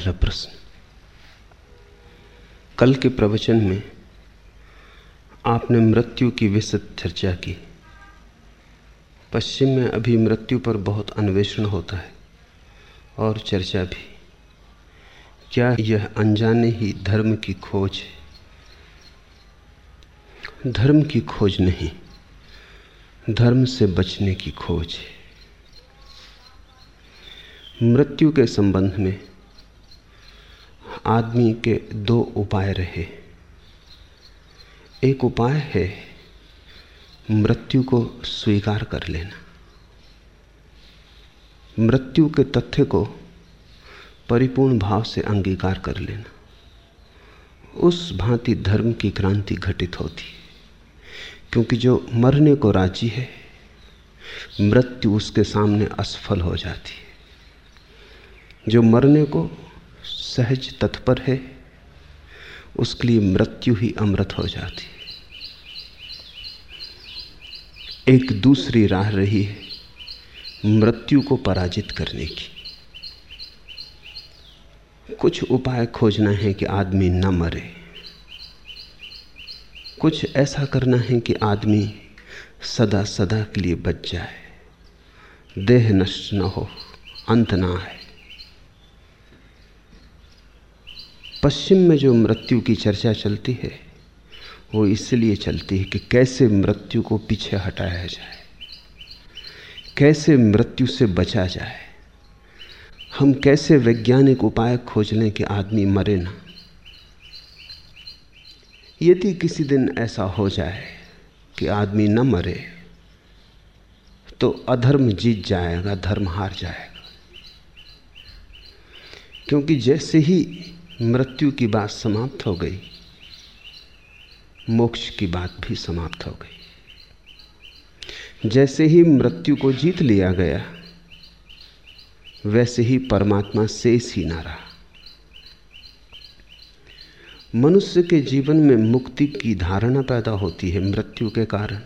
पहला प्रश्न। कल के प्रवचन में आपने मृत्यु की विस्तृत चर्चा की। पश्चिम में अभी मृत्यु पर बहुत अन्वेषण होता है और चर्चा भी। क्या यह अनजाने ही धर्म की खोज है? धर्म की खोज नहीं, धर्म से बचने की खोज है। मृत्यु के संबंध में आदमी के दो उपाय रहे। एक उपाय है, मृत्यु को स्वीकार कर लेना। मृत्यु के तथ्य को परिपूर्ण भाव से अंगीकार कर लेना। उस भांति धर्म की क्रांति घटित होती क्योंकि जो मरने को राज़ी है, मृत्यु उसके सामने असफल हो जाती है। जो मरने को सहज तत्पर है, उसके लिए मृत्यु ही अमृत हो जाती है। एक दूसरी राह रही है, मृत्यु को पराजित करने की। कुछ उपाय खोजना है कि आदमी न मरे। कुछ ऐसा करना है कि आदमी सदा सदा के लिए बच जाए। देह नष्ट न हो, अंत ना है पश्चिम में जो मृत्यु की चर्चा चलती है, वो इसलिए चलती है कि कैसे मृत्यु को पीछे हटाया जाए, कैसे मृत्यु से बचा जाए, हम कैसे वैज्ञानिक उपाय खोज लें कि आदमी मरे ना। यदि किसी दिन ऐसा हो जाए कि आदमी न मरे तो अधर्म जीत जाएगा, धर्म हार जाएगा। क्योंकि जैसे ही मृत्यु की बात समाप्त हो गई। मोक्ष की बात भी समाप्त हो गई। जैसे ही मृत्यु को जीत लिया गया, वैसे ही परमात्मा शेष ही ना रहा मनुष्य के जीवन में मुक्ति की धारणा पैदा होती है मृत्यु के कारण।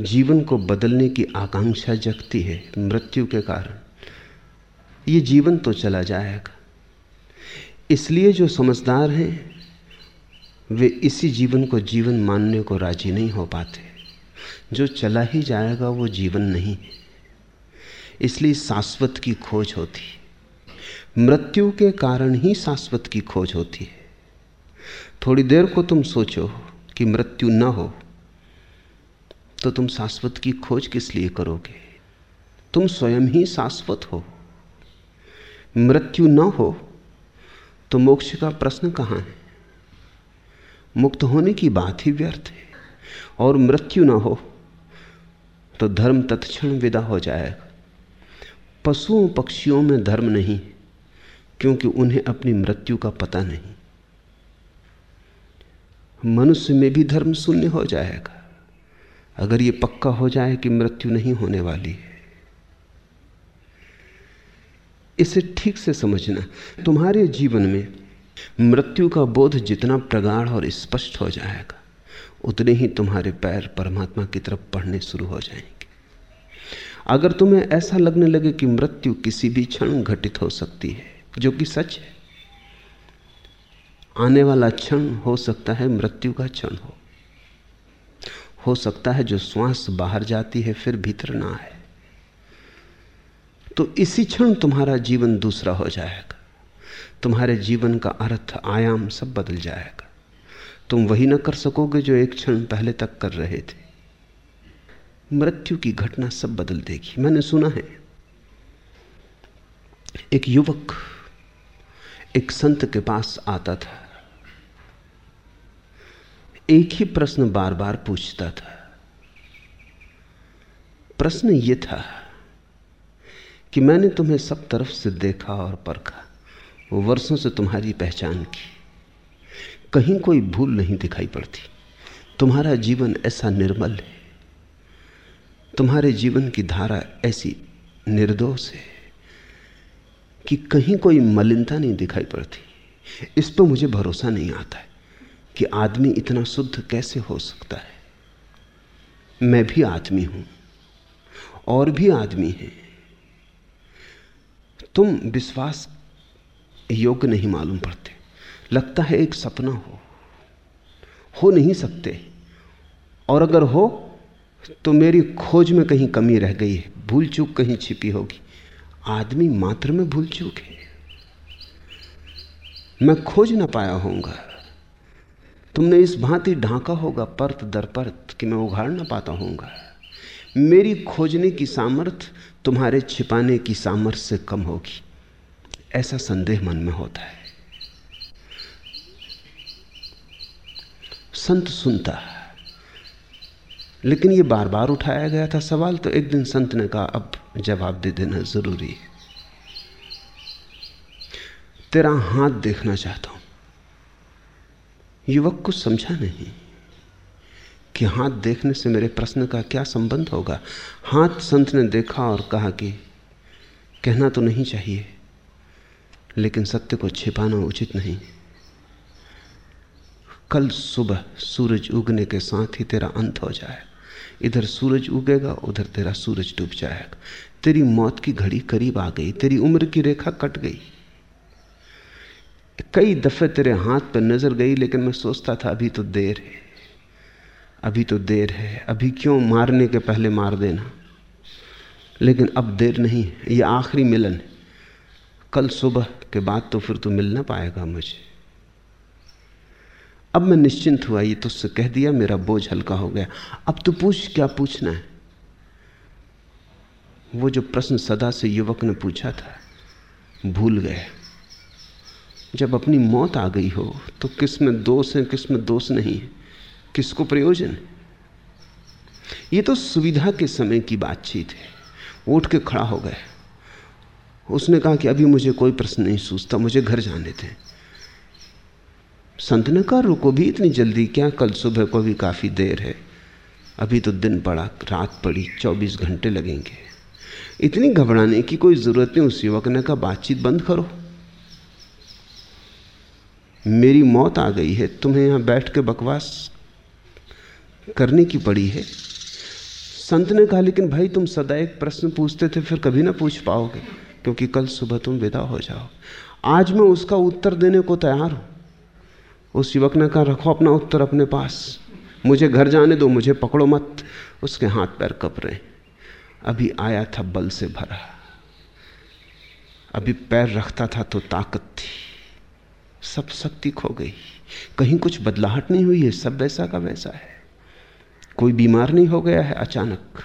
जीवन को बदलने की आकांक्षा जगती है मृत्यु के कारण। ये जीवन तो चला जाएगा। इसलिए जो समझदार हैं, वे इसी जीवन को जीवन मानने को राज़ी नहीं हो पाते। जो चला ही जाएगा, वो जीवन नहीं। है इसलिए शाश्वत की खोज होती मृत्यु के कारण ही शाश्वत की खोज होती है। थोड़ी देर को तुम सोचो कि मृत्यु न हो तो तुम शाश्वत की खोज किस लिए करोगे? तुम स्वयं ही शाश्वत हो। मृत्यु न हो तो मोक्ष का प्रश्न कहाँ है? मुक्त होने की बात ही व्यर्थ है। और मृत्यु ना हो तो धर्म तत्क्षण विदा हो जाएगा। पशुओं पक्षियों में धर्म नहीं, क्योंकि उन्हें अपनी मृत्यु का पता नहीं। मनुष्य में भी धर्म शून्य हो जाएगा। अगर ये पक्का हो जाए कि मृत्यु नहीं होने वाली है इसे ठीक से समझना। तुम्हारे जीवन में मृत्यु का बोध जितना प्रगाढ़ और स्पष्ट हो जाएगा, उतने ही तुम्हारे पैर परमात्मा की तरफ़ पढ़ने शुरू हो जाएँगे। अगर तुम्हें ऐसा लगने लगे कि मृत्यु किसी भी क्षण घटित हो सकती है, जो कि सच है, आने वाला क्षण हो सकता है, मृत्यु का क्षण हो। हो सकता है जो श्वास बाहर जाती है, फिर भीतर ना आए। तो इसी क्षण तुम्हारा जीवन दूसरा हो जाएगा। तुम्हारे जीवन का अर्थ आयाम सब बदल जाएगा। तुम वही ना कर सकोगे जो एक क्षण पहले तक कर रहे थे। मृत्यु की घटना सब बदल देगी। मैंने सुना है, एक युवक एक संत के पास आता था। एक ही प्रश्न बार बार पूछता था। प्रश्न यह था कि मैंने तुम्हें सब तरफ़ से देखा और परखा। वर्षों से तुम्हारी पहचान की। कहीं कोई भूल नहीं दिखाई पड़ती। तुम्हारा जीवन ऐसा निर्मल है। तुम्हारे जीवन की धारा ऐसी निर्दोष है कि कहीं कोई मलिनता नहीं दिखाई पड़ती। इस पर मुझे भरोसा नहीं आता है कि आदमी इतना शुद्ध कैसे हो सकता है। मैं भी आदमी हूँ और भी आदमी हैं। तुम विश्वास योग्य नहीं मालूम पड़ते। लगता है एक सपना हो। हो नहीं सकते। और अगर हो तो मेरी खोज में कहीं कमी रह गई है। भूल चूक कहीं छिपी होगी। आदमी मात्र में भूल चूक है। मैं खोज ना पाया होऊँगा। तुमने इस भांति ढांका होगा परत दर परत कि मैं उघाड़ ना पाता होऊँगा। मेरी खोजने की सामर्थ तुम्हारे छिपाने की सामर्थ्य से कम होगी। ऐसा संदेह मन में होता है। संत सुनता है। लेकिन ये बार बार उठाया गया था सवाल तो एक दिन संत ने कहा, अब जवाब दे देना ज़रूरी है। तेरा हाथ देखना चाहता हूँ। युवक को समझा नहीं। कि हाथ देखने से मेरे प्रश्न का क्या संबंध होगा? हाथ संत ने देखा और कहा कि कहना तो नहीं चाहिए, लेकिन सत्य को छिपाना उचित नहीं। कल सुबह सूरज उगने के साथ ही तेरा अंत हो जाए। इधर सूरज उगेगा, उधर तेरा सूरज डूब जाएगा। तेरी मौत की घड़ी करीब आ गई, तेरी उम्र की रेखा कट गई। कई दफे तेरे हाथ पर नज़र गई, लेकिन मैं सोचता था, अभी तो देर है। अभी तो देर है, अभी क्यों मारने के पहले मार देना? लेकिन अब देर नहीं है, ये आखिरी मिलन है। कल सुबह के बाद तो फिर तू मिल ना पाएगा मुझे। अब मैं निश्चिंत हुआ, ये तुझसे कह दिया, मेरा बोझ हल्का हो गया। अब तू पूछ, क्या पूछना है? वो जो प्रश्न सदा से युवक ने पूछा था, भूल गए। जब अपनी मौत आ गई हो तो किसमें दोष है, किसमें दोष नहीं है? किसको प्रयोजन? है ये तो सुविधा के समय की बातचीत है। उठ के खड़ा हो गया। उसने कहा कि अभी मुझे कोई प्रश्न नहीं सूझता, मुझे घर जाने थे संत ने कहा, रुको भी इतनी जल्दी, क्या कल सुबह को भी काफ़ी देर है। अभी तो दिन पड़ा, रात पड़ी, चौबीस घंटे लगेंगे। इतनी घबराने की कोई ज़रूरत नहीं, उस युवक ने कहा, बातचीत बंद करो। मेरी मौत आ गई है, तुम्हें यहाँ बैठ के बकवास करने की पड़ी है। संत ने कहा, लेकिन भाई, तुम सदा एक प्रश्न पूछते थे, फिर कभी ना पूछ पाओगे, क्योंकि कल सुबह तुम विदा हो जाओ। आज मैं उसका उत्तर देने को तैयार हूँ। उस युवक ने कहा, रखो अपना उत्तर अपने पास। मुझे घर जाने दो, मुझे पकड़ो मत। उसके हाथ पैर कप रहे अभी आया था, बल से भरा। अभी पैर रखता था तो ताकत थी। सब शक्ति खो गई। कहीं कुछ बदलाहट नहीं हुई है, सब वैसा का वैसा है। कोई बीमार नहीं हो गया है अचानक,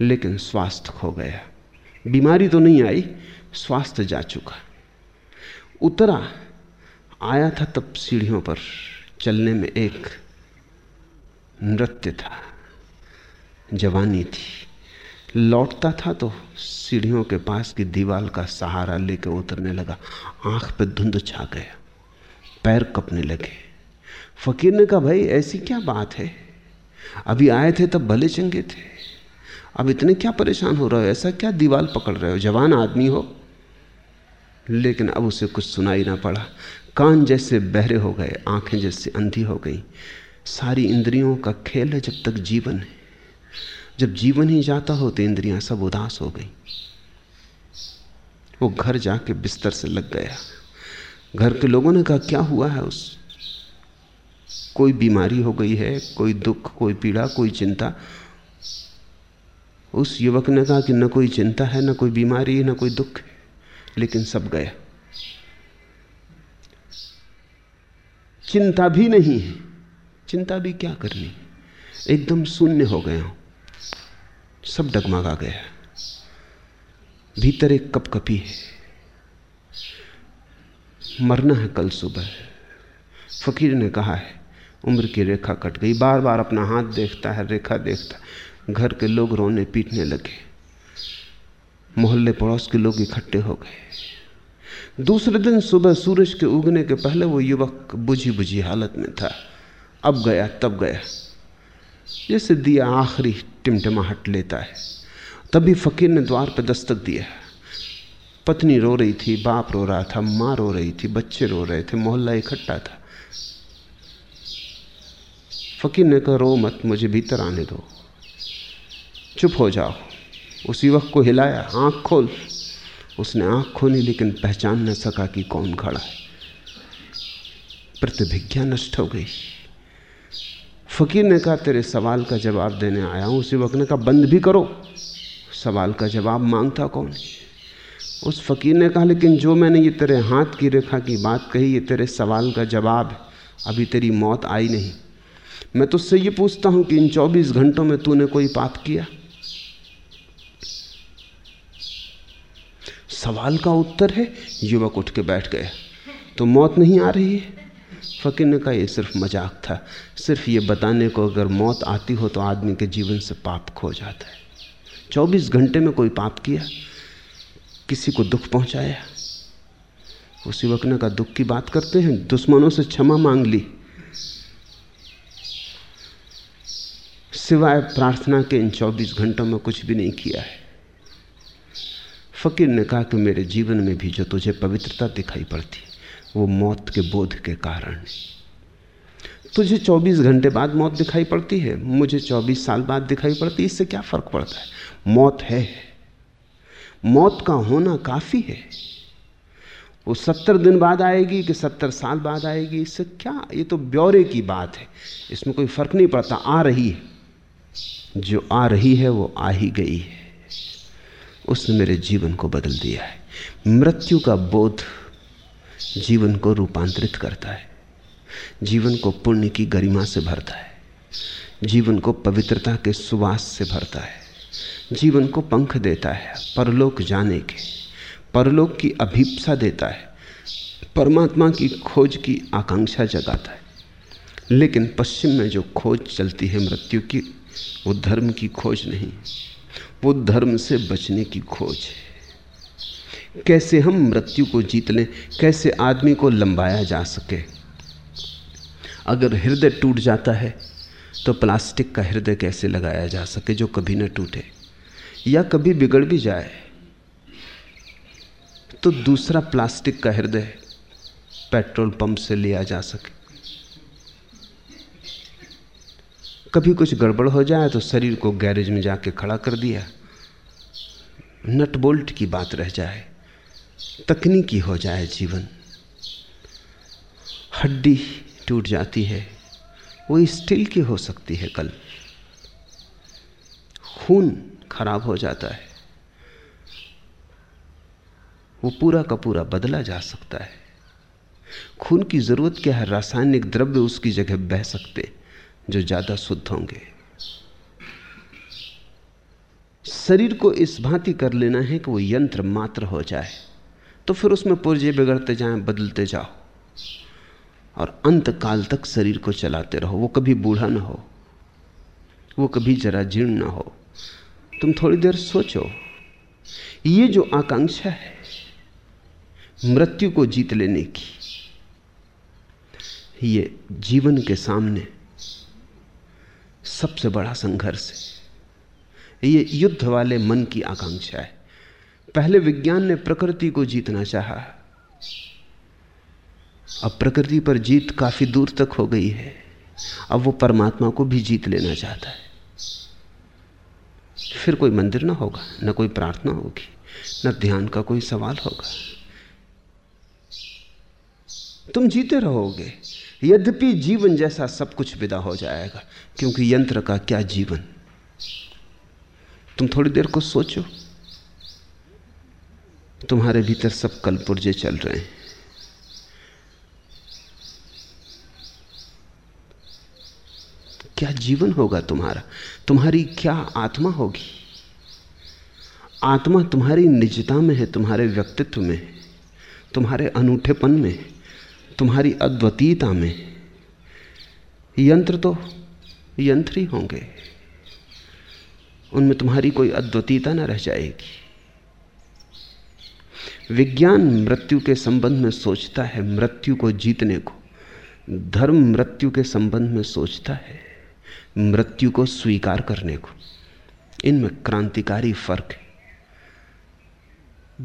लेकिन स्वास्थ्य खो गया। बीमारी तो नहीं आई स्वास्थ्य जा चुका। उतरा, आया था तब सीढ़ियों पर चलने में एक नृत्य था, जवानी थी। लौटता था तो सीढ़ियों के पास की दीवार का सहारा लेकर उतरने लगा। आँख पे धुंध छा गया, पैर कपने लगे। फकीर ने कहा, भाई, ऐसी क्या बात है? अभी आए थे तब भले चंगे थे। अब इतने क्या परेशान हो रहे हो? ऐसा क्या दीवाल पकड़ रहे हो? जवान आदमी हो। लेकिन अब उसे कुछ सुनाई ना पड़ा। कान जैसे बहरे हो गए, आँखें जैसे अंधी हो गई। सारी इंद्रियों का खेल है जब तक जीवन है। जब जीवन ही जाता हो तो इंद्रियाँ सब उदास हो गई। वो घर जाके बिस्तर से लग गया। घर के लोगों ने कहा, क्या हुआ है उस कोई बीमारी हो गई है, कोई दुख, कोई पीड़ा, कोई चिंता, उस युवक ने कहा कि न कोई चिंता है, न कोई बीमारी, न कोई दुख लेकिन सब गया चिंता भी नहीं है। चिंता भी क्या करनी? एकदम शून्य हो गया हूँ। सब डगमगा गया भीतर एक कपकपी है। मरना है कल सुबह। फकीर ने कहा है उम्र की रेखा कट गई। बार बार अपना हाथ देखता है, रेखा देखता घर के लोग रोने पीटने लगे। मोहल्ले पड़ोस के लोग इकट्ठे हो गए। दूसरे दिन सुबह सूरज के उगने के पहले वो युवक बुझी बुझी हालत में था। अब गया, तब गया। जैसे दिया आखिरी टिमटिमाहट लेता है। तभी फकीर ने द्वार पर दस्तक दिया। पत्नी रो रही थी, बाप रो रहा था, माँ रो रही थी, बच्चे रो रहे थे, मोहल्ला इकट्ठा था। फकीर ने कहा, रो मत, मुझे भीतर आने दो। चुप हो जाओ। उस युवक को हिलाया, आँख खोल। उसने आँख खोली, लेकिन पहचान न सका कि कौन खड़ा है। प्रतिभिज्ञा नष्ट हो गई। फकीर ने कहा, तेरे सवाल का जवाब देने आया हूँ। उसी वक्त ने कहा, बंद भी करो। सवाल का जवाब माँगता कौन उस फकीर ने कहा, लेकिन जो मैंने ये तेरे हाथ की रेखा की बात कही, ये तेरे सवाल का जवाब अभी तेरी मौत आई नहीं। मैं तुझसे ये पूछता हूँ कि इन 24 घंटों में तूने कोई पाप किया? सवाल का उत्तर है, युवक उठ के बैठ गया। तो मौत नहीं आ रही है? फकीर ने कहा, ये सिर्फ़ मज़ाक था। सिर्फ़ ये बताने को, अगर मौत आती हो तो आदमी के जीवन से पाप खो जाता है। 24 घंटे में कोई पाप किया? किसी को दुख पहुँचाया? उसी वक्त ने कहा, दुख की बात करते हैं। दुश्मनों से क्षमा मांग ली। सिवाय प्रार्थना के इन 24 घंटों में कुछ भी नहीं किया है। फकीर ने कहा कि मेरे जीवन में भी जो तुझे पवित्रता दिखाई पड़ती, वो मौत के बोध के कारण तुझे 24 घंटे बाद मौत दिखाई पड़ती है, मुझे 24 साल बाद दिखाई पड़ती है, इससे क्या फ़र्क पड़ता है? मौत है। मौत का होना काफ़ी है। वो सत्तर दिन बाद आएगी कि सत्तर साल बाद आएगी, इससे क्या? ये तो ब्यौरे की बात है। इसमें कोई फ़र्क नहीं पड़ता, आ रही है। जो आ रही है, वो आ ही गई है। उसने मेरे जीवन को बदल दिया है। मृत्यु का बोध जीवन को रूपांतरित करता है। जीवन को पुण्य की गरिमा से भरता है। जीवन को पवित्रता के सुवास से भरता है। जीवन को पंख देता है, परलोक जाने के। परलोक की अभीपसा देता है। परमात्मा की खोज की आकांक्षा जगाता है। लेकिन पश्चिम में जो खोज चलती है मृत्यु की वो धर्म की खोज नहीं, वो धर्म से बचने की खोज है। कैसे हम मृत्यु को जीत लें, कैसे आदमी को लंबाया जा सके? अगर हृदय टूट जाता है तो प्लास्टिक का हृदय कैसे लगाया जा सके जो कभी न टूटे? या कभी बिगड़ भी जाए तो दूसरा प्लास्टिक का हृदय पेट्रोल पंप से लिया जा सके। कभी कुछ गड़बड़ हो जाए तो शरीर को गैरेज में जाके खड़ा कर दिया। नट बोल्ट की बात रह जाए, तकनीकी हो जाए जीवन। हड्डी टूट जाती है, वो स्टील की हो सकती है कल। खून खराब हो जाता है, वो पूरा का पूरा बदला जा सकता है। खून की ज़रूरत क्या है? रासायनिक द्रव्य उसकी जगह बह सकते। जो ज़्यादा शुद्ध होंगे। शरीर को इस भांति कर लेना है कि वो यंत्र मात्र हो जाए तो फिर उसमें पुर्जे बिगड़ते जाएँ, बदलते जाओ। और अंत काल तक शरीर को चलाते रहो, वो कभी बूढ़ा ना हो, वो कभी जरा जीर्ण ना हो। तुम थोड़ी देर सोचो, ये जो आकांक्षा है, मृत्यु को जीत लेने की, ये जीवन के सामने सबसे बड़ा संघर्ष है। ये युद्ध वाले मन की आकांक्षा है। पहले विज्ञान ने प्रकृति को जीतना चाहा। अब प्रकृति पर जीत काफ़ी दूर तक हो गई है। अब वो परमात्मा को भी जीत लेना चाहता है। फिर कोई मंदिर ना होगा, ना कोई प्रार्थना होगी, न ध्यान का कोई सवाल होगा। तुम जीते रहोगे। यद्यपि जीवन जैसा सब कुछ विदा हो जाएगा, क्योंकि यंत्र का क्या जीवन? तुम थोड़ी देर को सोचो। तुम्हारे भीतर सब कल पुर्जे चल रहे हैं। क्या जीवन होगा तुम्हारा? तुम्हारी क्या आत्मा होगी? आत्मा तुम्हारी निजता में है, तुम्हारे व्यक्तित्व में है, तुम्हारे अनूठेपन में है। तुम्हारी अद्वितीयता में यंत्र तो यंत्र ही होंगे। उनमें तुम्हारी कोई अद्वितीयता न रह जाएगी। विज्ञान मृत्यु के संबंध में सोचता है, मृत्यु को जीतने को। धर्म मृत्यु के संबंध में सोचता है, मृत्यु को स्वीकार करने को। इनमें क्रांतिकारी फ़र्क है।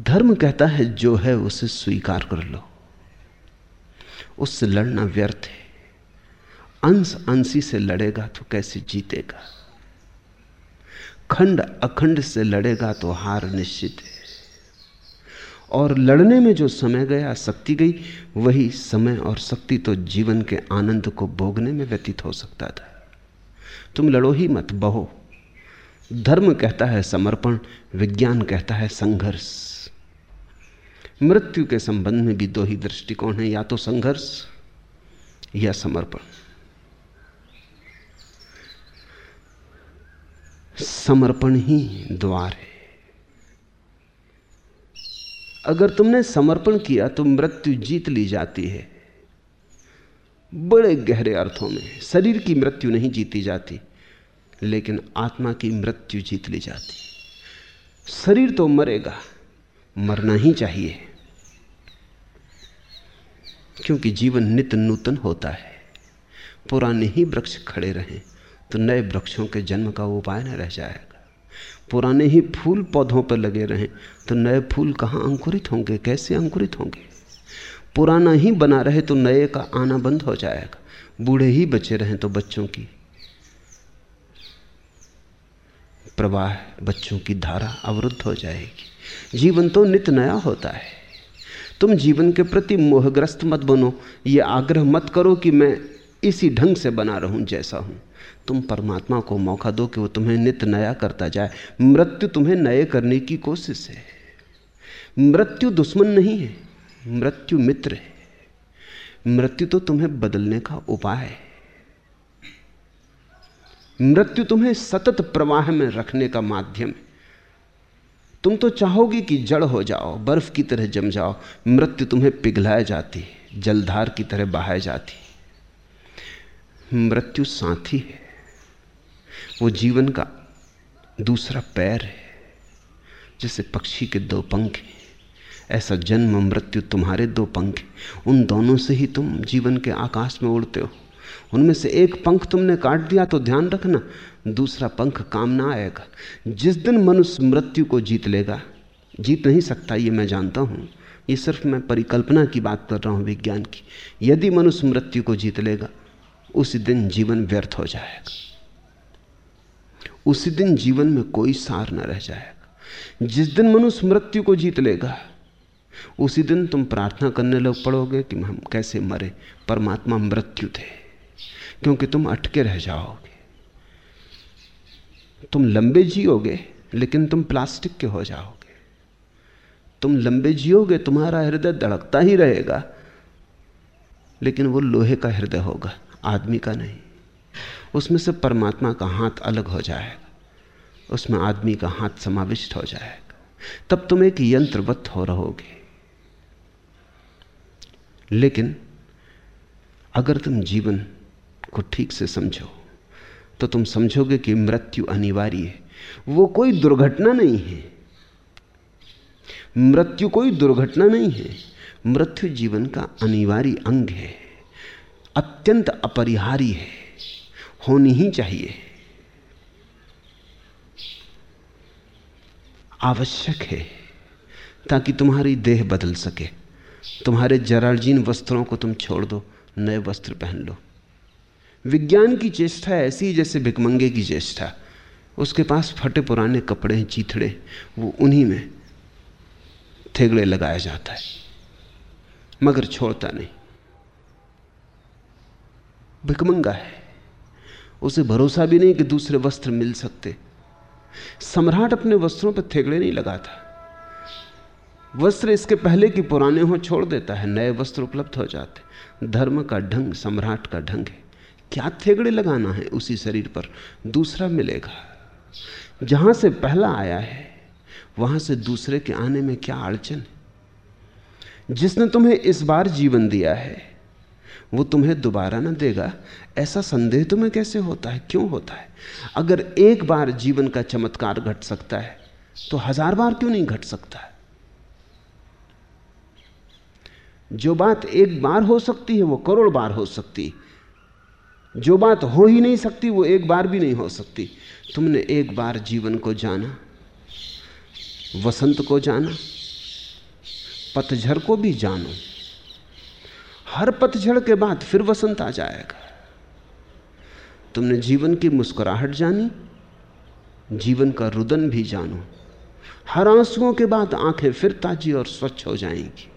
धर्म कहता है, जो है उसे स्वीकार कर लो। उससे लड़ना व्यर्थ है। अंश अंशी से लड़ेगा तो कैसे जीतेगा? खंड अखंड से लड़ेगा तो हार निश्चित है। और लड़ने में जो समय गया, शक्ति गई, वही समय और शक्ति तो जीवन के आनंद को भोगने में व्यतीत हो सकता था। तुम लड़ो ही मत, बहो। धर्म कहता है समर्पण, विज्ञान कहता है संघर्ष। मृत्यु के संबंध में भी दो ही दृष्टिकोण है, या तो संघर्ष या समर्पण। समर्पण ही द्वार है। अगर तुमने समर्पण किया तो मृत्यु जीत ली जाती है। बड़े गहरे अर्थों में, शरीर की मृत्यु नहीं जीती जाती, लेकिन आत्मा की मृत्यु जीत ली जाती। शरीर तो मरेगा मरना ही चाहिए। क्योंकि जीवन नित नूतन होता है। पुराने ही वृक्ष खड़े रहें तो नए वृक्षों के जन्म का उपाय न रह जाएगा। पुराने ही फूल पौधों पर लगे रहें तो नए फूल कहाँ अंकुरित होंगे, कैसे अंकुरित होंगे? पुराना ही बना रहे तो नए का आना बंद हो जाएगा। बूढ़े ही बचे रहें तो बच्चों की प्रवाह, बच्चों की धारा अवरुद्ध हो जाएगी। जीवन तो नित नया होता है। तुम जीवन के प्रति मोहग्रस्त मत बनो। ये आग्रह मत करो कि मैं इसी ढंग से बना रहूँ जैसा हूँ। तुम परमात्मा को मौका दो कि वो तुम्हें नित नया करता जाए। मृत्यु तुम्हें नए करने की कोशिश है। मृत्यु दुश्मन नहीं है, मृत्यु मित्र है। मृत्यु तो तुम्हें बदलने का उपाय है। मृत्यु तुम्हें सतत प्रवाह में रखने का माध्यम है। तुम तो चाहोगे कि जड़ हो जाओ, बर्फ़ की तरह जम जाओ, मृत्यु तुम्हें पिघलाए जाती, जलधार की तरह बहाए जाती। मृत्यु साथी है, वो जीवन का दूसरा पैर है, जैसे पक्षी के दो पंख हैं। ऐसा जन्म मृत्यु तुम्हारे दो पंख उन दोनों से ही तुम जीवन के आकाश में उड़ते हो। उनमें से एक पंख तुमने काट दिया तो ध्यान रखना, दूसरा पंख काम ना आएगा। जिस दिन मनुष्य मृत्यु को जीत लेगा, जीत नहीं सकता, ये मैं जानता हूँ। ये सिर्फ़ मैं परिकल्पना की बात कर रहा हूँ विज्ञान की। यदि मनुष्य मृत्यु को जीत लेगा, उसी दिन जीवन व्यर्थ हो जाएगा। उसी दिन जीवन में कोई सार न रह जाएगा। जिस दिन मनुष्य मृत्यु को जीत लेगा, उसी दिन तुम प्रार्थना करने लग पड़ोगे कि हम कैसे मरे, परमात्मा मृत्यु थे। क्योंकि तुम अटके रह जाओगे। तुम लंबे जियोगे, लेकिन तुम प्लास्टिक के हो जाओगे। तुम लंबे जियोगे, तुम्हारा हृदय धड़कता ही रहेगा। लेकिन वो लोहे का हृदय होगा, आदमी का नहीं। उसमें से परमात्मा का हाथ अलग हो जाएगा। उसमें आदमी का हाथ समाविष्ट हो जाएगा। तब तुम एक यंत्रवत हो रहोगे। लेकिन अगर तुम जीवन को ठीक से समझो तो तुम समझोगे कि मृत्यु अनिवार्य है। वो कोई दुर्घटना नहीं है। मृत्यु कोई दुर्घटना नहीं है। मृत्यु जीवन का अनिवार्य अंग है। अत्यंत अपरिहारी है। होनी ही चाहिए। आवश्यक है, ताकि तुम्हारी देह बदल सके। तुम्हारे जराजीन वस्त्रों को तुम छोड़ दो, नए वस्त्र पहन लो। विज्ञान की चेष्टा ऐसी जैसे भिकमंगे की चेष्टा। उसके पास फटे पुराने कपड़े हैं चीथड़े, वो उन्हीं में थेगड़े लगाया जाता है। मगर छोड़ता नहीं। भिकमंगा है। उसे भरोसा भी नहीं कि दूसरे वस्त्र मिल सकते। सम्राट अपने वस्त्रों पर थेगड़े नहीं लगाता। वस्त्र इसके पहले कि पुराने हो छोड़ देता है। नए वस्त्र उपलब्ध हो जाते। धर्म का ढंग, सम्राट का ढंग है। क्या थेगड़े लगाना है उसी शरीर पर? दूसरा मिलेगा। जहाँ से पहला आया है, वहाँ से दूसरे के आने में क्या अड़चन है? जिसने तुम्हें इस बार जीवन दिया है, वो तुम्हें दोबारा ना देगा। ऐसा संदेह तुम्हें कैसे होता है? क्यों होता है? अगर एक बार जीवन का चमत्कार घट सकता है तो हज़ार बार क्यों नहीं घट सकता? है जो बात एक बार हो सकती है, वो करोड़ बार हो सकती जो बात हो ही नहीं सकती, वो एक बार भी नहीं हो सकती। तुमने एक बार जीवन को जाना, वसंत को जाना, पतझड़ को भी जानो। हर पतझड़ के बाद फिर वसंत आ जाएगा। तुमने जीवन की मुस्कुराहट जानी, जीवन का रुदन भी जानो। हर आंसुओं के बाद आँखें फिर ताजी और स्वच्छ हो जाएँगी।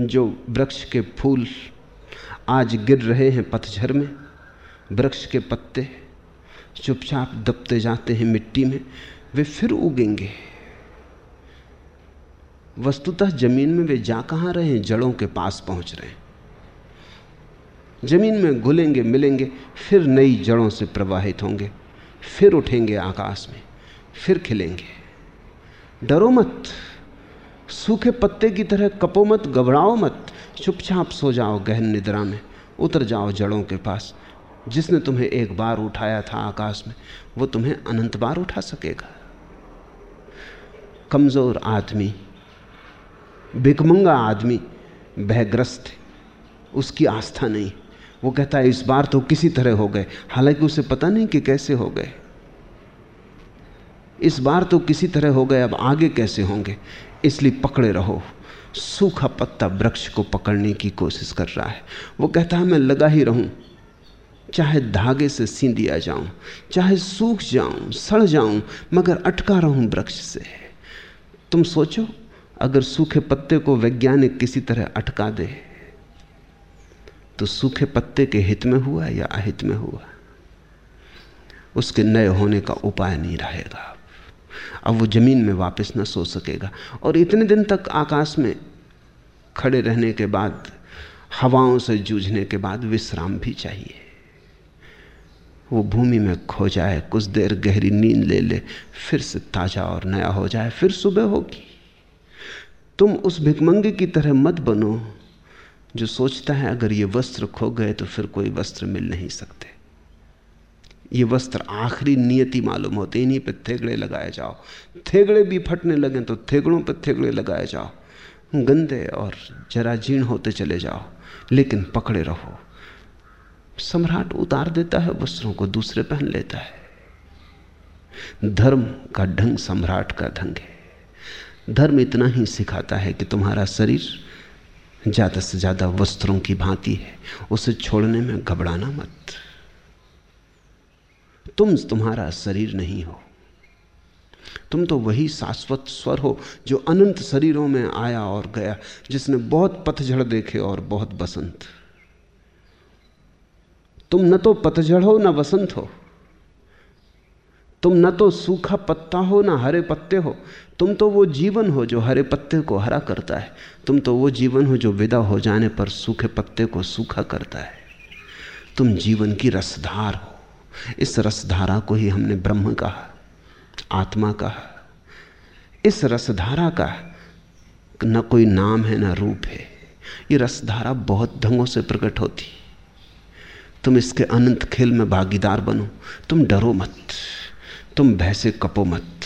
जो वृक्ष के फूल आज गिर रहे हैं पतझर में, वृक्ष के पत्ते चुपचाप दबते जाते हैं मिट्टी में, वे फिर उगेंगे। वस्तुतः ज़मीन में वे जा कहाँ रहे हैं? जड़ों के पास पहुँच रहे हैं। ज़मीन में घुलेंगे, मिलेंगे, फिर नई जड़ों से प्रवाहित होंगे, फिर उठेंगे आकाश में, फिर खिलेंगे। डरो मत। सूखे पत्ते की तरह कपो मत, घबराओ मत। चुपचाप सो जाओ गहन निद्रा में, उतर जाओ जड़ों के पास। जिसने तुम्हें एक बार उठाया था आकाश में, वो तुम्हें अनंत बार उठा सकेगा। कमज़ोर आदमी भिकमंगा आदमी, भयग्रस्त, उसकी आस्था नहीं। वो कहता है, इस बार तो किसी तरह हो गए। हालाँकि उसे पता नहीं कि कैसे हो गए। इस बार तो किसी तरह हो गए, अब आगे कैसे होंगे? इसलिए पकड़े रहो। सूखा पत्ता वृक्ष को पकड़ने की कोशिश कर रहा है। वो कहता है, मैं लगा ही रहूँ। चाहे धागे से सी दिया जाऊँ, चाहे सूख जाऊँ, सड़ जाऊँ, मगर अटका रहूँ वृक्ष से। तुम सोचो, अगर सूखे पत्ते को वैज्ञानिक किसी तरह अटका दे तो सूखे पत्ते के हित में हुआ या अहित में हुआ? उसके नए होने का उपाय नहीं रहेगा। अब वो ज़मीन में वापस ना सो सकेगा। और इतने दिन तक आकाश में खड़े रहने के बाद, हवाओं से जूझने के बाद विश्राम भी चाहिए। वो भूमि में खो जाए, कुछ देर गहरी नींद ले ले, फिर से ताज़ा और नया हो जाए, फिर सुबह होगी। तुम उस भिकमंगे की तरह मत बनो, जो सोचता है अगर ये वस्त्र खो गए तो फिर कोई वस्त्र मिल नहीं सकते। ये वस्त्र आखिरी नियति मालूम होते, इन्हीं पे थेगड़े लगाए जाओ। थेगड़े भी फटने लगे तो थेगड़ों पे थेगड़े लगाए जाओ। गंदे और जरा जीर्ण होते चले जाओ, लेकिन पकड़े रहो। सम्राट उतार देता है, वस्त्रों को दूसरे पहन लेता है। धर्म का ढंग सम्राट का ढंग है। धर्म इतना ही सिखाता है कि तुम्हारा शरीर ज़्यादा से ज़्यादा वस्त्रों की भांति है। उसे छोड़ने में घबराना मत। तुम तुम्हारा शरीर नहीं हो। तुम तो वही शाश्वत स्वर हो जो अनंत शरीरों में आया और गया, जिसने बहुत पतझड़ देखे और बहुत बसंत। तुम न तो पतझड़ हो, न बसंत हो। तुम न तो सूखा पत्ता हो, ना हरे पत्ते हो। तुम तो वो जीवन हो जो हरे पत्ते को हरा करता है। तुम तो वो जीवन हो जो विदा हो जाने पर सूखे पत्ते को सूखा करता है। तुम जीवन की रसधार हो। इस रसधारा को ही हमने ब्रह्म कहा, आत्मा कहा। इस रसधारा का न कोई नाम है, ना रूप है। ये रसधारा बहुत ढंगों से प्रकट होती। तुम इसके अनंत खेल में भागीदार बनो। तुम डरो मत। तुम भय से कपो मत।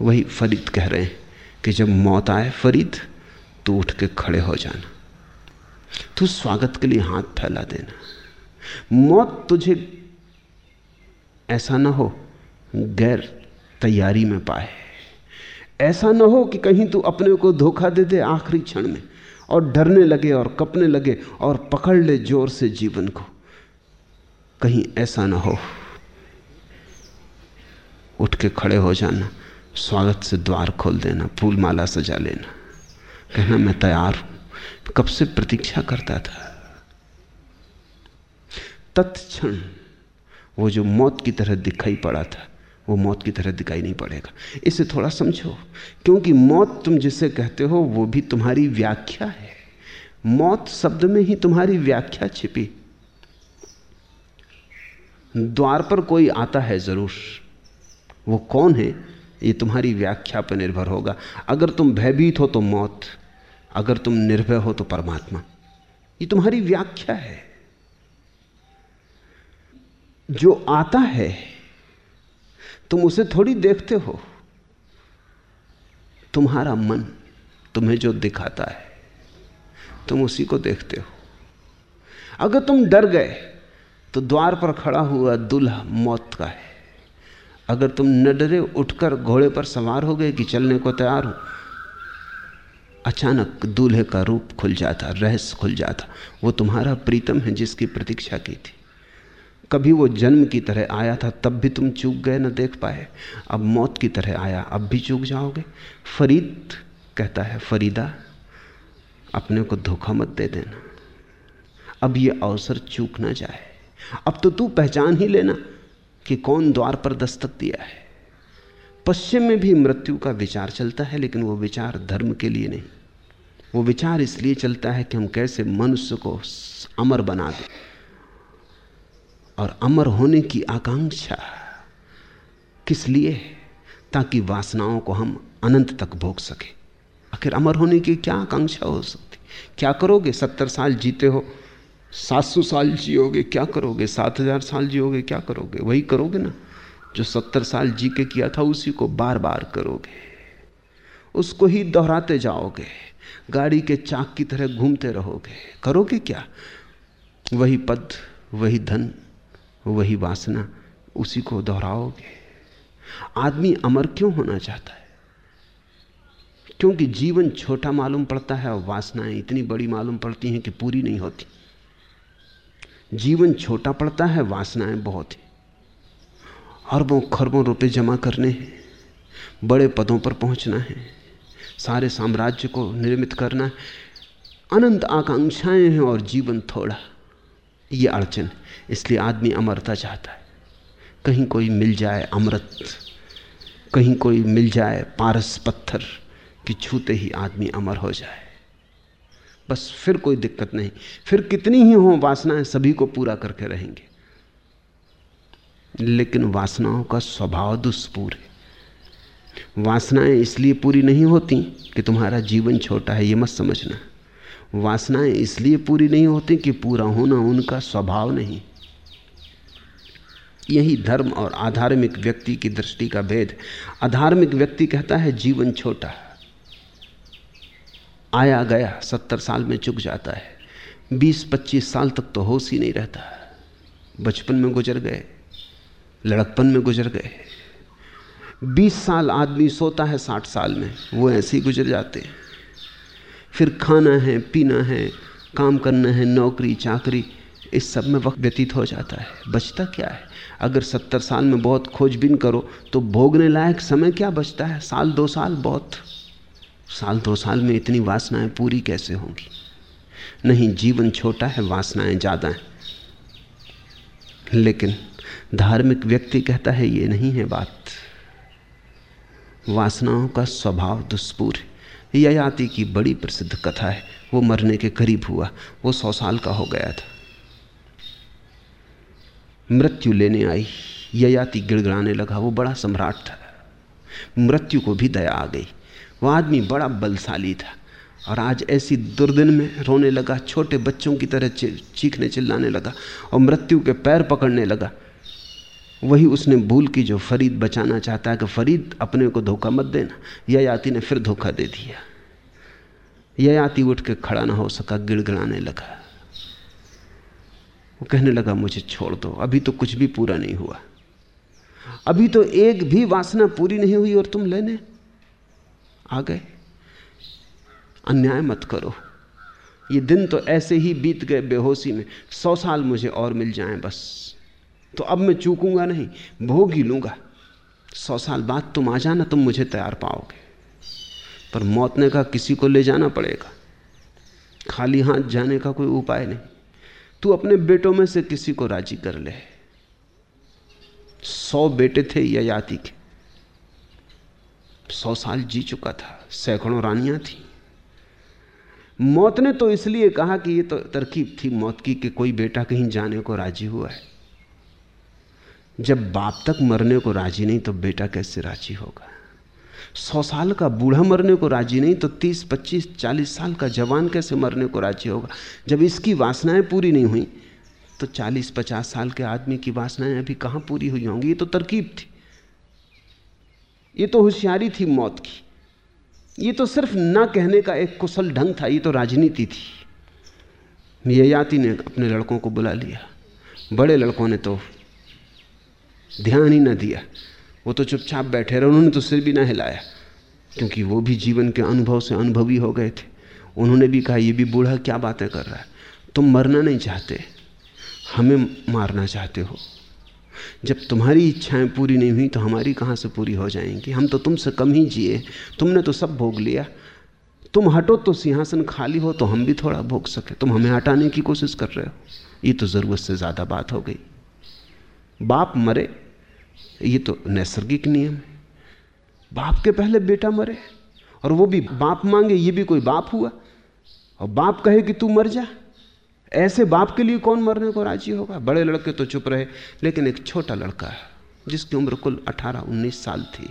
वही फरीद कह रहे हैं कि जब मौत आए फरीद तो उठ के खड़े हो जाना। तू स्वागत के लिए हाथ फैला देना। मौत तुझे ऐसा ना हो, गैर तैयारी में पाए। ऐसा ना हो कि कहीं तू अपने को धोखा दे दे आखिरी क्षण में, और डरने लगे, और कपने लगे, और पकड़ ले ज़ोर से जीवन को। कहीं ऐसा ना हो। उठ के खड़े हो जाना, स्वागत से द्वार खोल देना फूल माला सजा लेना। कहना, मैं तैयार हूँ। कब से प्रतीक्षा करता था। तत्क्षण वो जो मौत की तरह दिखाई पड़ा था, वो मौत की तरह दिखाई नहीं पड़ेगा। इसे थोड़ा समझो, क्योंकि मौत तुम जिसे कहते हो, वो भी तुम्हारी व्याख्या है। मौत शब्द में ही तुम्हारी व्याख्या छिपी। द्वार पर कोई आता है ज़रूर। वो कौन है? ये तुम्हारी व्याख्या पर निर्भर होगा। अगर तुम भयभीत हो तो मौत, अगर तुम निर्भय हो तो परमात्मा। ये तुम्हारी व्याख्या है। जो आता है, तुम उसे थोड़ी देखते हो। तुम्हारा मन तुम्हें जो दिखाता है, तुम उसी को देखते हो। अगर तुम डर गए तो द्वार पर खड़ा हुआ दूल्हा मौत का है। अगर तुम न डरे, उठकर घोड़े पर सवार हो गए कि चलने को तैयार हो, अचानक दूल्हे का रूप खुल जाता, रहस्य खुल जाता। वो तुम्हारा प्रीतम है जिसकी प्रतीक्षा की थी। कभी वो जन्म की तरह आया था, तब भी तुम चूक गए ना देख पाए। अब मौत की तरह आया, अब भी चूक जाओगे। फरीद कहता है, फरीदा, अपने को धोखा मत दे देना। अब ये अवसर चूक ना जाए। अब तो तू पहचान ही लेना कि कौन द्वार पर दस्तक दिया है। पश्चिम में भी मृत्यु का विचार चलता है, लेकिन वो विचार धर्म के लिए नहीं। वो विचार इसलिए चलता है कि हम कैसे मनुष्य को अमर बना दें। और अमर होने की आकांक्षा किस लिए ताकि वासनाओं को हम अनंत तक भोग सके? आखिर अमर होने की क्या आकांक्षा हो सकती? क्या करोगे? सत्तर साल जीते हो, सात सौ साल जियोगे, क्या करोगे? सात हज़ार साल जियोगे, क्या करोगे? वही करोगे ना? जो सत्तर साल जी के किया था, उसी को बार बार करोगे। उसको ही दोहराते जाओगे, गाड़ी के चाक की तरह घूमते रहोगे। करोगे क्या? वही पद, वही धन वही वासना उसी को दोहराओगे। आदमी अमर क्यों होना चाहता है? क्योंकि जीवन छोटा मालूम पड़ता है और वासनाएँ इतनी बड़ी मालूम पड़ती हैं कि पूरी नहीं होती। जीवन छोटा पड़ता है, वासनाएँ बहुत ही। अरबों खरबों रुपए जमा करने हैं, बड़े पदों पर पहुँचना है, सारे साम्राज्य को निर्मित करना है। अनंत आकांक्षाएँ हैं और जीवन थोड़ा। ये अड़चन इसलिए आदमी अमरता चाहता है। कहीं कोई मिल जाए अमृत, कहीं कोई मिल जाए पारस पत्थर कि छूते ही आदमी अमर हो जाए। बस फिर कोई दिक्कत नहीं। फिर कितनी ही हो वासनाएँ सभी को पूरा करके रहेंगे। लेकिन वासनाओं का स्वभाव दुष्पूर है। वासनाएँ इसलिए पूरी नहीं होती कि तुम्हारा जीवन छोटा है, ये मत समझना। वासनाएँ इसलिए पूरी नहीं होती कि पूरा होना उनका स्वभाव नहीं। यही धर्म और आधार्मिक व्यक्ति की दृष्टि का भेद। अधार्मिक व्यक्ति कहता है, जीवन छोटा, आया गया सत्तर साल में चुक जाता है। बीस पच्चीस साल तक तो होश ही नहीं रहता। बचपन में गुजर गए, लड़कपन में गुजर गए। बीस साल आदमी सोता है साठ साल में, वो ऐसे ही गुजर जाते हैं। फिर खाना है, पीना है, काम करना है, नौकरी, चाकरी, इस सब में वक्त व्यतीत हो जाता है। बचता क्या है? अगर सत्तर साल में बहुत खोजबीन करो तो भोगने लायक समय क्या बचता है? साल, दो साल, बहुत। साल, दो साल में इतनी वासनाएँ पूरी कैसे होंगी? नहीं, जीवन छोटा है, वासनाएँ ज़्यादा हैं। लेकिन धार्मिक व्यक्ति कहता है, ये नहीं है बात। वासनाओं का स्वभाव दुष्पूर है। ययाति की बड़ी प्रसिद्ध कथा है, वो मरने के करीब हुआ, वो सौ साल का हो गया था। मृत्यु लेने आई, ययाति गिड़गड़ाने लगा, वो बड़ा सम्राट था। मृत्यु को भी दया आ गई। वह आदमी बड़ा बलशाली था और आज ऐसी दुर्दिन में रोने लगा, छोटे बच्चों की तरह चीखने चिल्लाने लगा और मृत्यु के पैर पकड़ने लगा। वही उसने भूल की जो फरीद बचाना चाहता है कि फरीद अपने को धोखा मत देना। यह ययाति ने फिर धोखा दे दिया। यह ययाति उठ के खड़ा ना हो सका, गिड़गिड़ाने लगा। वो कहने लगा, मुझे छोड़ दो, अभी तो कुछ भी पूरा नहीं हुआ। अभी तो एक भी वासना पूरी नहीं हुई और तुम लेने। आ गए। अन्याय मत करो। ये दिन तो ऐसे ही बीत गए बेहोशी में। सौ साल मुझे और मिल जाएँ बस। तो अब मैं चूकूँगा नहीं, भोग ही लूँगा। सौ साल बाद तुम आ जाना, तुम मुझे तैयार पाओगे। पर मौत ने कहा, किसी को ले जाना पड़ेगा। खाली हाथ जाने का कोई उपाय नहीं। तू अपने बेटों में से किसी को राज़ी कर ले। सौ बेटे थे ययाति के सौ साल जी चुका था, सैकड़ों रानियाँ थी। मौत ने तो इसलिए कहा कि ये तो तरकीब थी, मौत की कि कोई बेटा कहीं जाने को राज़ी हुआ है। जब बाप तक मरने को राज़ी नहीं तो बेटा कैसे राज़ी होगा? सौ साल का बूढ़ा मरने को राज़ी नहीं तो तीस, पच्चीस, चालीस साल का जवान कैसे मरने को राज़ी होगा? जब इसकी वासनाएँ पूरी नहीं हुई तो चालीस, पचास साल के आदमी की वासनाएँ अभी कहाँ पूरी हुई होंगी? ये तो तरकीब थी। ये तो होशियारी थी मौत की। ये तो सिर्फ़ ना कहने का एक कुशल ढंग था, ये तो राजनीति थी। ययाति ने अपने लड़कों को बुला लिया। बड़े लड़कों ने तो ध्यान ही ना दिया। वो तो चुपचाप बैठे रहे, उन्होंने तो सिर भी ना हिलाया, क्योंकि वो भी जीवन के अनुभव से अनुभवी हो गए थे। उन्होंने भी कहा, ये भी बूढ़ा क्या बातें कर रहा है? तुम मरना नहीं चाहते, हमें मारना चाहते हो। जब तुम्हारी इच्छाएँ पूरी नहीं हुई तो हमारी कहाँ से पूरी हो जाएँगी? हम तो तुमसे कम ही जिए, तुमने तो सब भोग लिया। तुम हटो तो सिंहासन खाली हो तो हम भी थोड़ा भोग सके। तुम हमें हटाने की कोशिश कर रहे हो, ये तो ज़रूरत से ज़्यादा बात हो गई। बाप मरे ये तो नैसर्गिक नियम है। बाप के पहले बेटा मरे, और वो भी बाप मांगे, ये भी कोई बाप हुआ। और बाप कहे कि तू मर जा। ऐसे बाप के लिए कौन मरने को राज़ी होगा? बड़े लड़के तो चुप रहे, लेकिन एक छोटा लड़का है, जिसकी उम्र कुल 18-19 साल थी।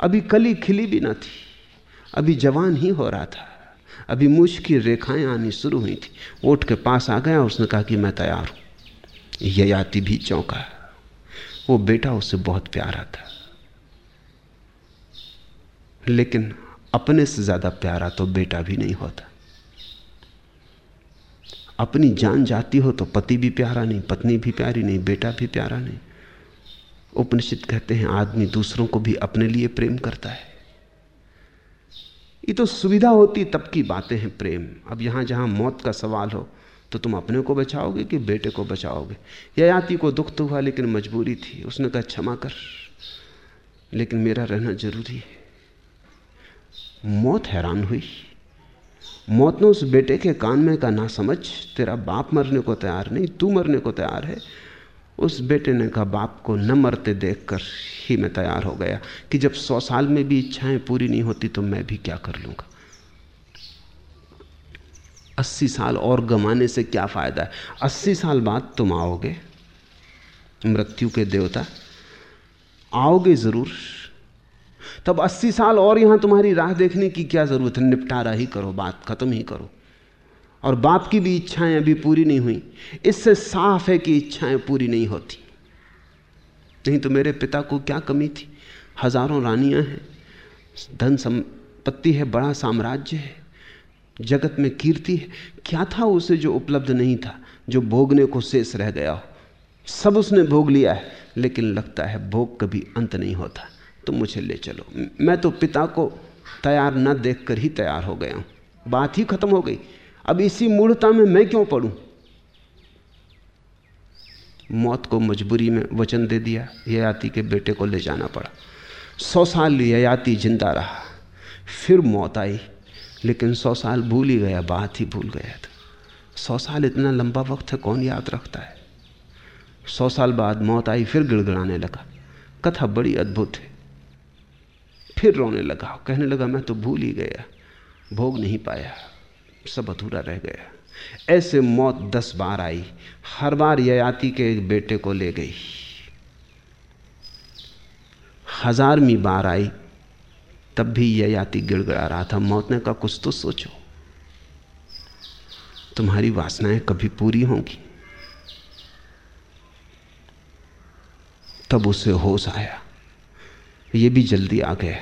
अभी कली खिली भी ना थी, अभी जवान ही हो रहा था, अभी मुझ की रेखाएँ आनी शुरू हुई थी। ओट के पास आ गया उसने कहा कि मैं तैयार हूँ। ययाति भी चौंका। वो बेटा उससे बहुत प्यारा था। लेकिन अपने से ज़्यादा प्यारा तो बेटा भी नहीं होता। अपनी जान जाती हो तो पति भी प्यारा नहीं, पत्नी भी प्यारी नहीं, बेटा भी प्यारा नहीं। उपनिषद कहते हैं, आदमी दूसरों को भी अपने लिए प्रेम करता है। ये तो सुविधा होती, तब की बातें हैं प्रेम। अब यहाँ जहाँ मौत का सवाल हो तो तुम अपने को बचाओगे कि बेटे को बचाओगे? ययाति को दुख तो हुआ, लेकिन मजबूरी थी। उसने कहा, क्षमा कर। लेकिन मेरा रहना ज़रूरी है। मौत हैरान हुई। मौत ने उस बेटे के कान में का ना समझ, तेरा बाप मरने को तैयार नहीं, तू मरने को तैयार है। उस बेटे ने कहा, बाप को न मरते देखकर ही मैं तैयार हो गया कि जब सौ साल में भी इच्छाएँ पूरी नहीं होती तो मैं भी क्या कर लूँगा? अस्सी साल और गमाने से क्या फ़ायदा है? अस्सी साल बाद तुम आओगे, मृत्यु के देवता, आओगे ज़रूर। तब अस्सी साल और यहाँ तुम्हारी राह देखने की क्या ज़रूरत है? निपटारा ही करो, बात खत्म ही करो। और बाप की भी इच्छाएँ अभी पूरी नहीं हुई। इससे साफ़ है कि इच्छाएँ पूरी नहीं होती। नहीं तो मेरे पिता को क्या कमी थी? हज़ारों रानियाँ हैं। धन संपत्ति है, बड़ा साम्राज्य है। जगत में कीर्ति है। क्या था उसे जो उपलब्ध नहीं था? जो भोगने को शेष रह गया हो। सब उसने भोग लिया है, लेकिन लगता है भोग कभी अंत नहीं होता। तो मुझे ले चलो। मैं तो पिता को तैयार न देखकर ही तैयार हो गया हूँ। बात ही खत्म हो गई। अब इसी मूढ़ता में मैं क्यों पढ़ूं? मौत को मजबूरी में वचन दे दिया। ययाति के बेटे को ले जाना पड़ा। सौ साल ययाति ज़िंदा रहा। फिर मौत आई। लेकिन सौ साल भूल ही गया, बात ही भूल गया था। सौ साल इतना लंबा वक्त है, कौन याद रखता है? सौ साल बाद मौत आई, फिर गिड़गिड़ाने लगा। कथा बड़ी अद्भुत है। फिर रोने लगा, कहने लगा, मैं तो भूल ही गया, भोग नहीं पाया, सब अधूरा रह गया। ऐसे मौत दस बार आई, हर बार ययाति के एक बेटे को ले गई। हजारवीं बार आई तब भी ययाति गिड़गड़ा रहा था। मौत ने का कुछ तो सोचो। तुम्हारी वासनाएँ कभी पूरी होंगी। तब उसे होश आया। ये भी जल्दी आ गया।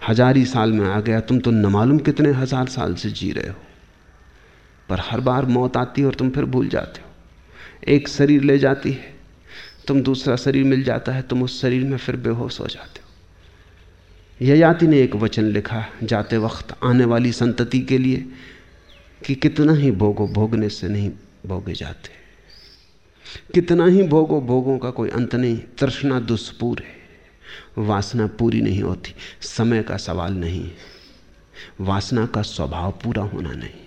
हज़ार ही साल में आ गया। तुम तो न मालूम कितने हज़ार साल से जी रहे हो। पर हर बार मौत आती है और तुम फिर भूल जाते हो। एक शरीर ले जाती है। तुम दूसरा शरीर मिल जाता है। तुम उस शरीर में फिर बेहोश हो जाते हो। ययाति ने एक वचन लिखा, जाते वक्त आने वाली संतति के लिए कि कितना ही भोगो भोगने से नहीं भोगे जाते। कितना ही भोगो भोगों का कोई अंत नहीं, तृष्णा दुष्पूर है। वासना पूरी नहीं होती, समय का सवाल नहीं। वासना का स्वभाव पूरा होना नहीं।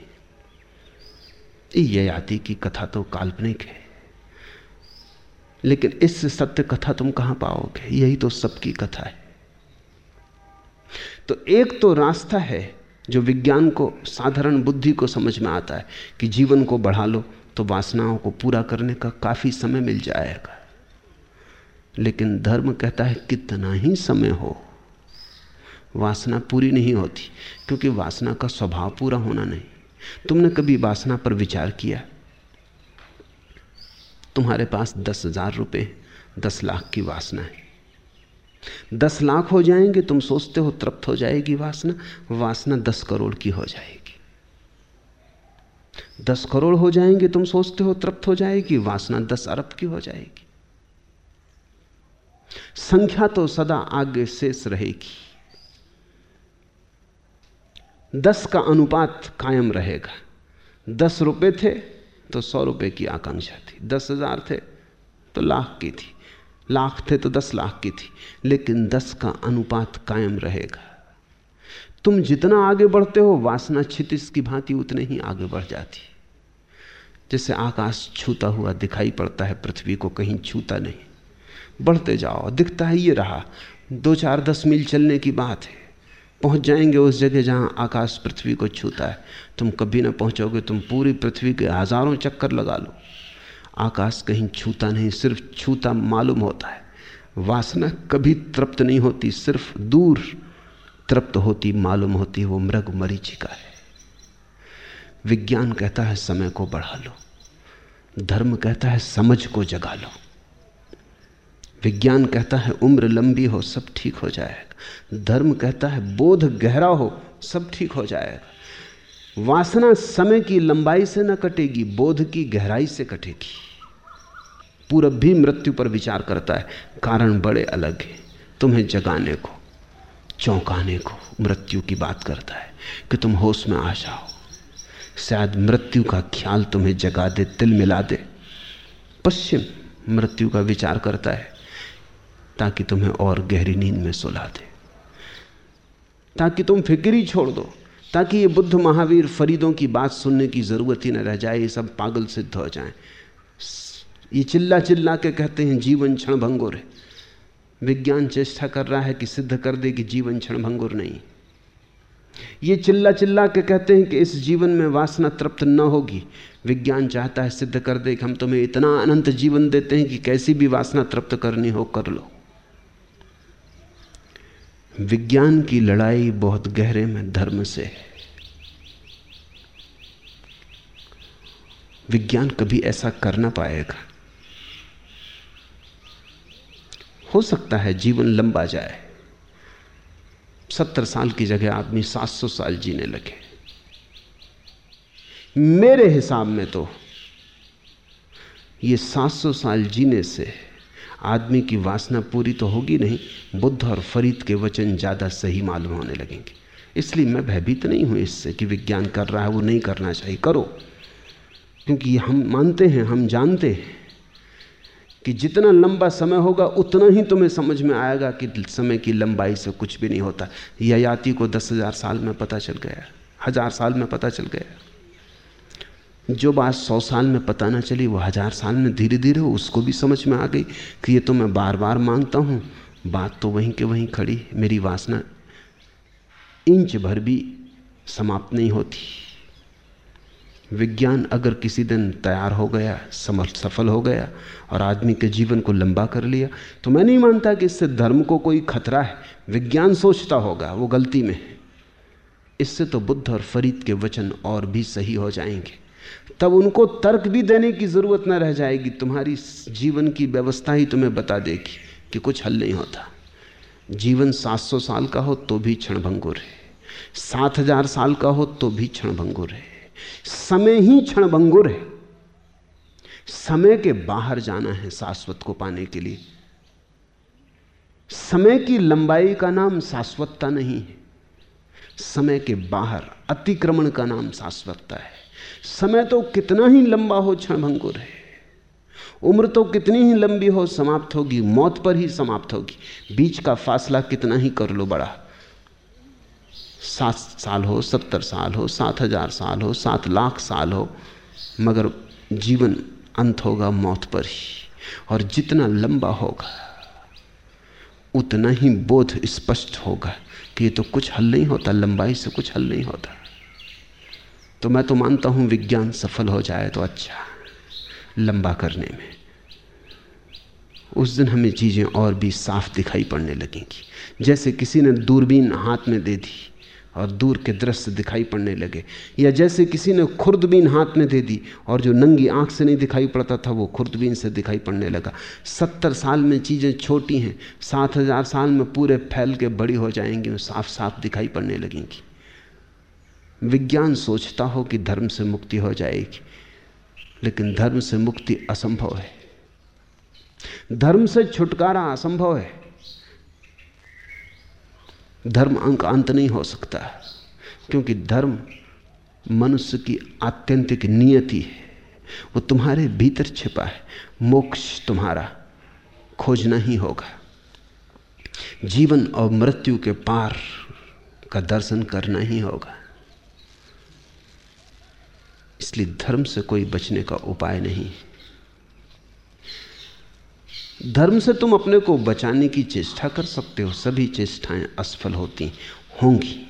ययाति की कथा तो काल्पनिक है। लेकिन इस सत्य कथा तुम कहाँ पाओगे? यही तो सबकी कथा है। तो एक तो रास्ता है जो विज्ञान को, साधारण बुद्धि को समझ में आता है कि जीवन को बढ़ा लो तो वासनाओं को पूरा करने का काफ़ी समय मिल जाएगा। लेकिन धर्म कहता है कितना ही समय हो, वासना पूरी नहीं होती, क्योंकि वासना का स्वभाव पूरा होना नहीं। तुमने कभी वासना पर विचार किया? तुम्हारे पास दस हज़ार रुपये दस लाख की वासना है। दस लाख हो जाएँगे, तुम सोचते हो तृप्त हो जाएगी वासना वासना दस करोड़ की हो जाएगी। दस करोड़ हो जाएँगे, तुम सोचते हो तृप्त हो जाएगी, वासना दस अरब की हो जाएगी। संख्या तो सदा आगे शेष रहेगी। दस का अनुपात कायम रहेगा। दस रुपए थे तो सौ रुपए की आकांक्षा थी, दस हज़ार थे तो लाख की थी। लाख थे तो दस लाख की थी, लेकिन दस का अनुपात कायम रहेगा। तुम जितना आगे बढ़ते हो, वासना छितिस की भांति उतने ही आगे बढ़ जाती। है जैसे आकाश छूता हुआ दिखाई पड़ता है, पृथ्वी को कहीं छूता नहीं। बढ़ते जाओ, दिखता है ये रहा। दो चार दस मील चलने की बात है। पहुँच जाएँगे उस जगह जहाँ आकाश पृथ्वी को छूता है। तुम कभी ना पहुंचोगे, तुम पूरी पृथ्वी के हज़ारों चक्कर लगा लो। आकाश कहीं छूता नहीं, सिर्फ़ छूता मालूम होता है। वासना कभी तृप्त नहीं होती, सिर्फ़ दूर तृप्त होती, मालूम होती, वो मृग मरीचिका है। विज्ञान कहता है, समय को बढ़ा लो। धर्म कहता है, समझ को जगा लो। विज्ञान कहता है, उम्र लंबी हो, सब ठीक हो जाएगा। धर्म कहता है, बोध गहरा हो, सब ठीक हो जाएगा। वासना समय की लंबाई से न कटेगी, बोध की गहराई से कटेगी। पूरब भी मृत्यु पर विचार करता है। कारण बड़े अलग है। तुम्हें जगाने को, चौंकाने को मृत्यु की बात करता है कि तुम होश में आ जाओ। शायद मृत्यु का ख्याल तुम्हें जगा दे, तिल मिला दे। पश्चिम मृत्यु का विचार करता है ताकि तुम्हें और गहरी नींद में सुला दे। ताकि तुम फ़िक्र ही छोड़ दो, ताकि ये बुद्ध महावीर फरीदों की बात सुनने की ज़रूरत ही न रह जाए, ये सब पागल सिद्ध हो जाएँ। ये चिल्ला चिल्ला के कहते हैं, जीवन क्षण भंगुर है। विज्ञान चेष्टा कर रहा है कि सिद्ध कर दे कि जीवन क्षण भंगुर नहीं। ये चिल्ला चिल्ला के कहते हैं कि इस जीवन में वासना तृप्त न होगी। विज्ञान चाहता है सिद्ध कर दे कि हम तुम्हें इतना अनंत जीवन देते हैं कि कैसी भी वासना तृप्त करनी हो, कर लो। विज्ञान की लड़ाई बहुत गहरे में धर्म से है। विज्ञान कभी ऐसा कर ना पाएगा। हो सकता है जीवन लंबा जाए। सत्तर साल की जगह आदमी सात सौ साल जीने लगे। मेरे हिसाब में तो ये सात सौ साल जीने से आदमी की वासना पूरी तो होगी नहीं, बुद्ध और फरीद के वचन ज़्यादा सही मालूम होने लगेंगे। इसलिए मैं भयभीत नहीं हूँ इससे कि विज्ञान कर रहा है, वो नहीं करना चाहिए। करो, क्योंकि हम मानते हैं, हम जानते हैं। कि जितना लंबा समय होगा, उतना ही तुम्हें समझ में आएगा कि समय की लंबाई से कुछ भी नहीं होता। याति को दस हज़ार साल में पता चल गया, हज़ार साल में पता चल गया। जो बात सौ साल में पता ना चली, वो हज़ार साल में धीरे धीरे उसको भी समझ में आ गई कि ये तो मैं बार बार माँगता हूँ। बात तो वहीं के वहीं खड़ी, मेरी वासना इंच भर भी समाप्त नहीं होती। विज्ञान अगर किसी दिन तैयार हो गया, समर्थ सफल हो गया और आदमी के जीवन को लंबा कर लिया तो मैं नहीं मानता कि इससे धर्म को कोई खतरा है। विज्ञान सोचता होगा, वो गलती में है। इससे तो बुद्ध और फरीद के वचन और भी सही हो जाएँगे। तब उनको तर्क भी देने की ज़रूरत न रह जाएगी। तुम्हारी जीवन की व्यवस्था ही तुम्हें बता देगी कि कुछ हल नहीं होता। जीवन 700 साल का हो तो भी क्षण भंगुर है। सात हज़ार साल का हो तो भी क्षण भंगुर है। समय ही क्षण भंगुर है। समय के बाहर जाना है शाश्वत को पाने के लिए। समय की लंबाई का नाम शाश्वतता नहीं है। समय के बाहर अतिक्रमण का नाम शाश्वतता है। समय तो कितना ही लंबा हो क्षण भंगुर है। उम्र तो कितनी ही लंबी हो, समाप्त होगी, मौत पर ही समाप्त होगी। बीच का फासला कितना ही कर लो बड़ा। सात साल हो, सत्तर साल हो, सात हज़ार साल हो, सात लाख साल हो, मगर जीवन अंत होगा मौत पर ही। और जितना लंबा होगा, उतना ही बोध स्पष्ट होगा कि ये तो कुछ हल नहीं होता, लंबाई से कुछ हल नहीं होता। तो मैं तो मानता हूँ विज्ञान सफल हो जाए तो अच्छा लंबा करने में। उस दिन हमें चीज़ें और भी साफ़ दिखाई पड़ने लगेंगी। जैसे किसी ने दूरबीन हाथ में दे दी और दूर के दृश्य दिखाई पड़ने लगे। या जैसे किसी ने खुर्दबीन हाथ में दे दी और जो नंगी आँख से नहीं दिखाई पड़ता था, वो खुर्दबीन से दिखाई पड़ने लगा। सत्तर साल में चीज़ें छोटी हैं, सात हज़ार साल में पूरे फैल के बड़ी हो जाएँगी और साफ़ साफ़ दिखाई पड़ने लगेंगी। विज्ञान सोचता हो कि धर्म से मुक्ति हो जाएगी, लेकिन धर्म से मुक्ति असंभव है। धर्म से छुटकारा असंभव है। धर्म अंक अंत नहीं हो सकता। क्योंकि धर्म मनुष्य की आत्यंतिक नियति है। वो तुम्हारे भीतर छिपा है। मोक्ष तुम्हारा खोजना ही होगा। जीवन और मृत्यु के पार का दर्शन करना ही होगा। इसलिए धर्म से कोई बचने का उपाय नहीं। धर्म से तुम अपने को बचाने की चेष्टा कर सकते हो, सभी चेष्टाएँ असफल होती होंगी।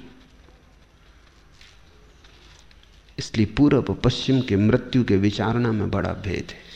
इसलिए पूर्व पश्चिम के मृत्यु के विचारणा में बड़ा भेद है।